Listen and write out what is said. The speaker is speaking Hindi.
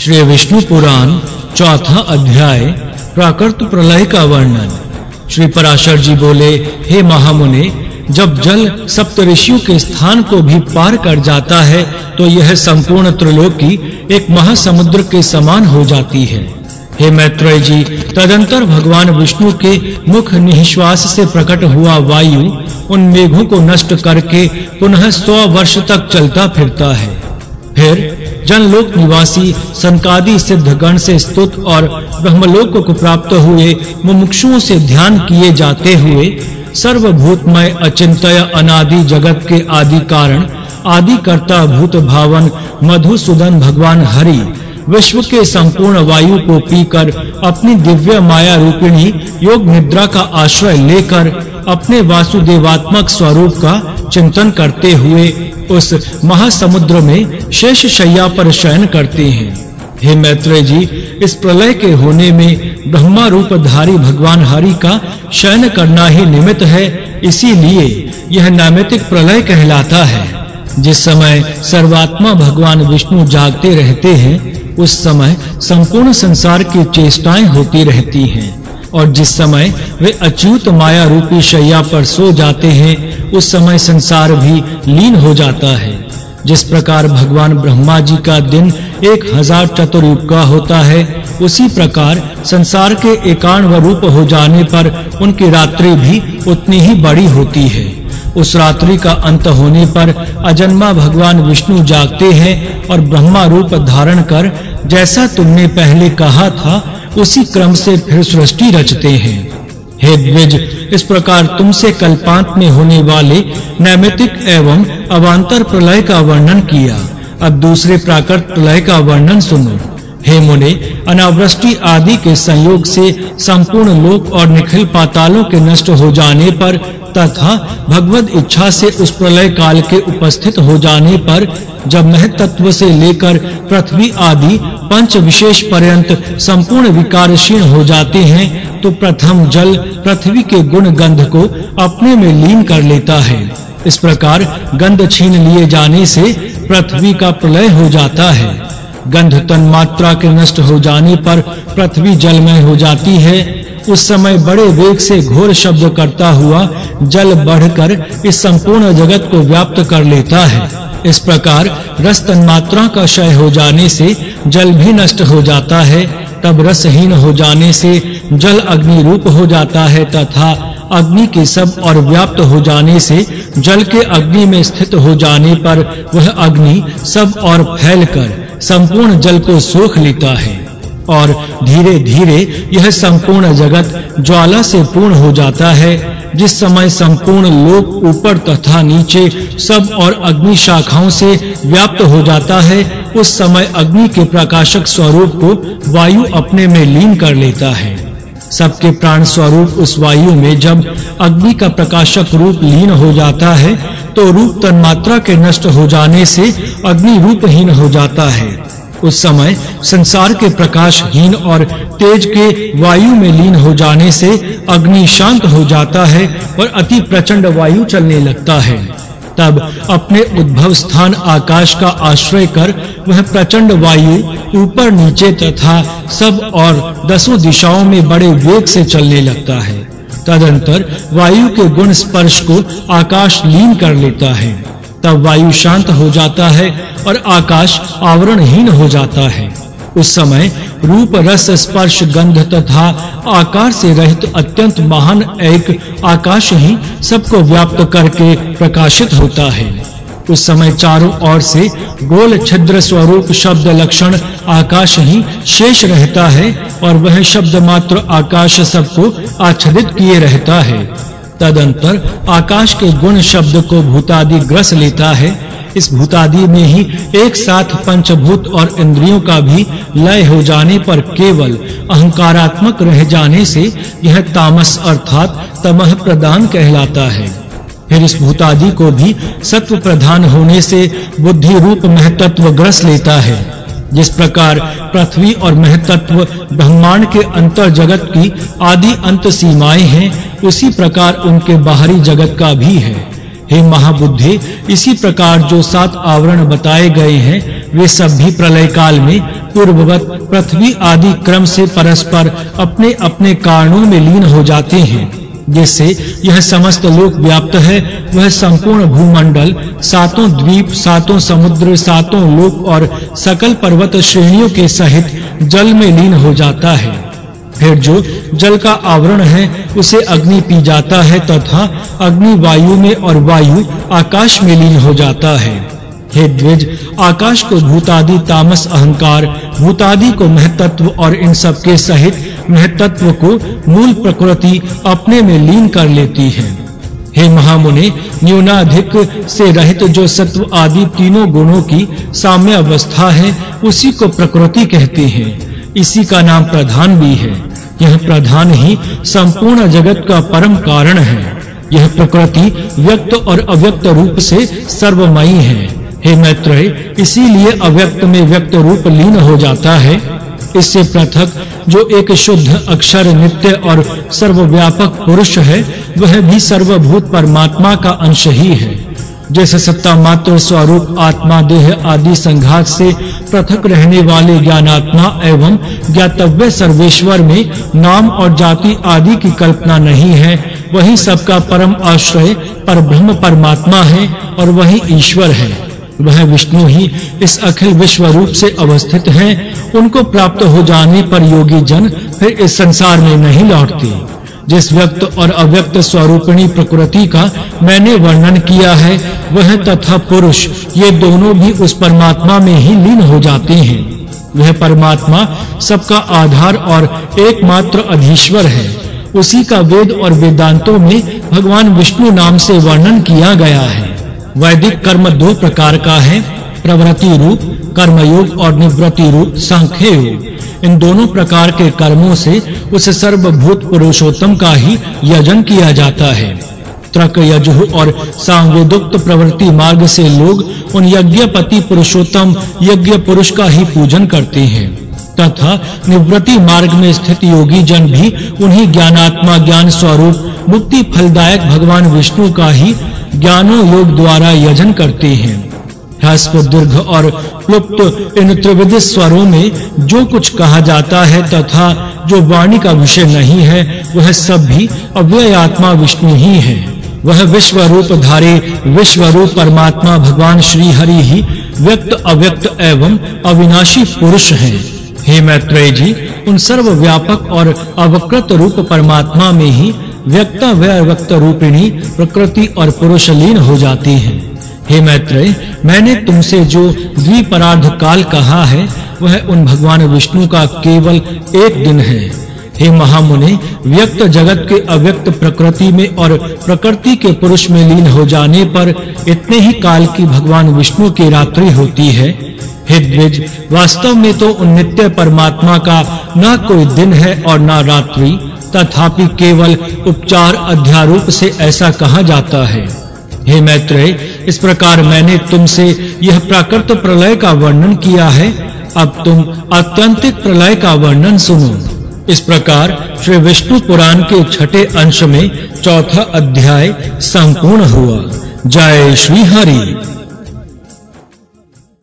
श्री विष्णु पुराण, चौथा अध्याय प्राकृत प्रलय का वर्णन। श्री पराशर जी बोले, हे महामुने, जब जल सप्तऋषियों के स्थान को भी पार कर जाता है तो यह संपूर्ण त्रिलोकी एक महासमुद्र के समान हो जाती है। हे मैत्रेय जी, तदंतर भगवान विष्णु के मुख निश्वास से प्रकट हुआ वायु उन मेघों को नष्ट करके पुनः 100 वर्ष तक चलता फिरता है। फिर जनलोक निवासी संकादी सिद्धगण से स्तुत और ब्रह्मलोक को प्राप्त हुए मुमुक्षुओं से ध्यान किए जाते हुए सर्वभूतमय, अचिंत्य, अनादि जगत के आदि कारण आदि कर्ता भूत भावन, मधुसूदन भगवान हरि, विश्व के संपूर्ण वायु को पीकर अपनी दिव्य माया रूपिणी, योग निद्रा का आश्रय लेकर अपने वासुदेवात्मक स्वरूप का चिंतन करते हुए उस महासमुद्र में शेष शैया पर शयन करते हैं। हे मैत्रेय जी, इस प्रलय के होने में ब्रह्मा रूप धारी भगवान हरि का शयन करना ही निमित्त है, इसीलिए यह नैमितिक प्रलय कहलाता है। जिस समय सर्वात्मा भगवान विष्णु जागते रहते हैं, उस समय संपूर्ण संसार की चेष्टाएँ होती रहती हैं। और जिस समय वे अच्युत माया रूपी शैया पर सो जाते हैं उस समय संसार भी लीन हो जाता है। जिस प्रकार भगवान ब्रह्मा जी का दिन एक हज़ार चतुर्युग का होता है, उसी प्रकार संसार के एकांव रूप हो जाने पर उनकी रात्रि भी उतनी ही बड़ी होती है। उस रात्रि का अंत होने पर अजन्मा भगवान विष्णु जागते हैं और ब्रह्मा रूप धारण कर, जैसा तुमने पहले कहा था, उसी क्रम से फिर सृष्टि रचते हैं। हे द्विज इस प्रकार तुमसे कल्पांत में होने वाले नैमितिक एवं अवांतर प्रलय का वर्णन किया। अब दूसरे प्राकृत प्रलय का वर्णन सुनो। हे मुने, अनावृष्टि आदि के संयोग से संपूर्ण लोक और निखिल पातालों के नष्ट हो जाने पर तथा भगवत इच्छा से उस प्रलय काल के उपस्थित हो जाने पर जब महतत्व से लेकर पृथ्वी आदि पंच विशेष पर्यंत संपूर्ण विकारशील हो जाते हैं तो प्रथम जल पृथ्वी के गुण गंध को अपने में लीन कर लेता है। इस प्रकार गंध छीन लिए जाने से पृथ्वी का प्रलय हो जाता है। गंध तन मात्रा के नष्ट हो जाने पर पृथ्वी जलमय हो जाती है। उस समय बड़े वेग से घोर शब्द करता हुआ जल बढ़कर इस संपूर्ण जगत को व्याप्त कर लेता है। इस प्रकार रस तन्मात्रा का क्षय हो जाने से जल भी नष्ट हो जाता है। तब रसहीन हो जाने से जल अग्नि रूप हो जाता है तथा अग्नि के सब और व्याप्त हो जाने से जल के अग्नि में स्थित हो जाने पर वह अग्नि सब और फैलकर संपूर्ण जल को सोख लेता है और धीरे-धीरे यह संपूर्ण जगत ज्वाला से पूर्ण हो जाता है। जिस समय संपूर्ण लोक ऊपर तथा नीचे सब और अग्नि शाखाओं से व्याप्त हो जाता है, उस समय अग्नि के प्रकाशक स्वरूप को वायु अपने में लीन कर लेता है। सबके प्राण स्वरूप उस वायु में जब अग्नि का प्रकाशक रूप लीन हो जाता है तो रूप तन्मात्रा के नष्ट हो जाने से अग्नि रूपहीन हो जाता है। उस समय संसार के प्रकाशहीन और तेज के वायु में लीन हो जाने से अग्नि शांत हो जाता है और अति प्रचंड वायु चलने लगता है। तब अपने उद्भव स्थान आकाश का आश्रय कर वह प्रचंड वायु ऊपर नीचे तथा सब और दसों दिशाओं में बड़े वेग से चलने लगता है। तदंतर वायु के गुण स्पर्श को आकाश लीन कर लेता है। तब वायु शांत हो जाता है और आकाश आवरणहीन हो जाता है। उस समय रूप रस स्पर्श गंध तथा आकार से रहित अत्यंत महान एक आकाश ही सबको व्याप्त करके प्रकाशित होता है। उस समय चारों ओर से गोल छिद्र स्वरूप शब्द लक्षण आकाश ही शेष रहता है और वह शब्द मात्र आकाश सबको आच्छादित किए रहता है। तदंतर आकाश के गुण शब्द को भूतादि ग्रस लेता है। इस भूतादि में ही एक साथ पंचभूत और इंद्रियों का भी लय हो जाने पर केवल अहंकारात्मक रह जाने से यह तामस अर्थात तमह प्रदान कहलाता है। फिर इस भूतादि को भी सत्व प्रधान होने से बुद्धि रूप महतत्व ग्रस लेता है। जिस प्रकार पृथ्वी और महतत्व ब्रह्मांड के अंतर जगत की आदि अंत सीमाएँ हैं उसी प्रकार उनके बाहरी जगत का भी है। हे महाबुद्धि, इसी प्रकार जो सात आवरण बताए गए हैं, वे सब भी प्रलय काल में पूर्ववत, पृथ्वी आदि क्रम से परस्पर अपने-अपने कारणों में लीन हो जाते हैं। जिससे यह समस्त लोक व्याप्त है, वह संपूर्ण भूमंडल, सातों द्वीप, सातों समुद्र, सातों लोक और सकल पर्वत श्रेणियों के सहित जल में लीन हो जाता है। फिर जो जल का आवरण है, उसे अग्नि पी जाता है तथा अग्नि वायु में और वायु आकाश में लीन हो जाता है। हे द्विज, आकाश को भूतादि, तामस, अहंकार, भूतादि को महतत्व और इन सब के सहित महतत्व को मूल प्रकृति अपने में लीन कर लेती है। हे महामुने, न्यूनाधिक से रहित जो सत्व आदि तीनों गुणों की साम्य अवस्था है, उसी को प्रकृति कहते हैं। इसी का नाम प्रधान भी है। यह प्रधान ही संपूर्ण जगत का परम कारण है। यह प्रकृति व्यक्त और अव्यक्त रूप से सर्वमयी है। हे मैत्रेय, इसीलिए अव्यक्त में व्यक्त रूप लीन हो जाता है। इससे पृथक जो एक शुद्ध अक्षर, नित्य और सर्वव्यापक पुरुष है, वह भी सर्वभूत परमात्मा का अंश ही है। जैसे सत्ता मात्र, स्वरूप, आत्मा, देह आदि संघात से पृथक रहने वाले ज्ञानात्मा एवं ज्ञातव्य सर्वेश्वर में नाम और जाति आदि की कल्पना नहीं है। वही सबका परम आश्रय पर ब्रह्म परमात्मा है और वही ईश्वर है। वह विष्णु ही इस अखिल विश्व रूप से अवस्थित हैं। उनको प्राप्त हो जाने पर योगी जन फिर इस संसार में नहीं लौटते। जिस व्यक्त और अव्यक्त स्वरूपिणी प्रकृति का मैंने वर्णन किया है, वह तथा पुरुष, ये दोनों भी उस परमात्मा में ही लीन हो जाते हैं। वह परमात्मा सबका आधार और एकमात्र अधीश्वर है। उसी का वेद और वेदांतों में भगवान विष्णु नाम से वर्णन किया गया है। वैदिक कर्म दो प्रकार का है, प्रवृत्ति रूप, कर्मयोग और निवृत्ति रूप, सांख्य योग। इन दोनों प्रकार के कर्मों से उस सर्वभूत पुरुषोत्तम का ही यजन किया जाता है। त्रक यजुः और सांवेदोक्त प्रवृत्ति मार्ग से लोग उन यज्ञपति पुरुषोत्तम, यज्ञ पुरुष का ही पूजन करते हैं। तथा निवृत्ति मार्ग में स्थित योगी जन भी उन्हीं ज्ञानात्मा ज्ञान स्वरूप, मुक्ति फलदायक भगवान विष्णु का ही ज्ञानो योग द्वारा यजन करते हैं। ह्रस्व, दीर्घ और प्लुप्त इन त्रिविध स्वरों में जो कुछ कहा जाता है तथा जो वाणी का विषय नहीं है, वह सब भी अव्यय आत्मा विष्णु ही है। वह विश्व रूप धारे विश्व रूप परमात्मा भगवान श्री हरि ही व्यक्त अव्यक्त एवं अविनाशी पुरुष हैं। हे मैत्रेय जी, उन सर्व व्यापक और अवकृत रूप परमात्मा में ही व्यक्त व्यक्त रूपिणी प्रकृति और पुरुष लीन हो जाती हैं। हे मैत्रेय, मैंने तुमसे जो द्विपरार्ध काल कहा है, वह उन भगवान विष्णु का केवल एक दिन है। हे महामुनि, व्यक्त जगत के अव्यक्त प्रकृति में और प्रकृति के पुरुष में लीन हो जाने पर इतने ही काल की भगवान विष्णु की रात्रि होती है। हे द्विज, वास्तव में तो उन नित्य परमात्मा का ना कोई दिन है और ना रात्रि, तथापि केवल उपचार अध्यारूप से ऐसा कहा जाता है। हे मैत्रेय, इस प्रकार मैंने तुमसे यह प्राकृत प्रलय का वर्णन किया है। अब तुम अत्यंतिक प्रलय का वर्णन सुनो। इस प्रकार श्री विष्णु पुराण के छठे अंश में चौथा अध्याय संपूर्ण हुआ। जय श्री हरि।